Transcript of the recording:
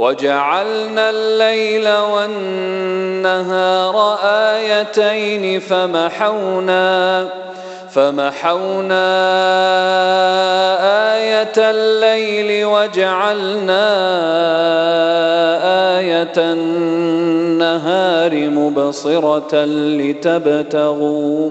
وجعلنا الليل والنهار آيتين فمحونا فمحونا آية الليل وجعلنا آية النهار مبصرة لتبتغوا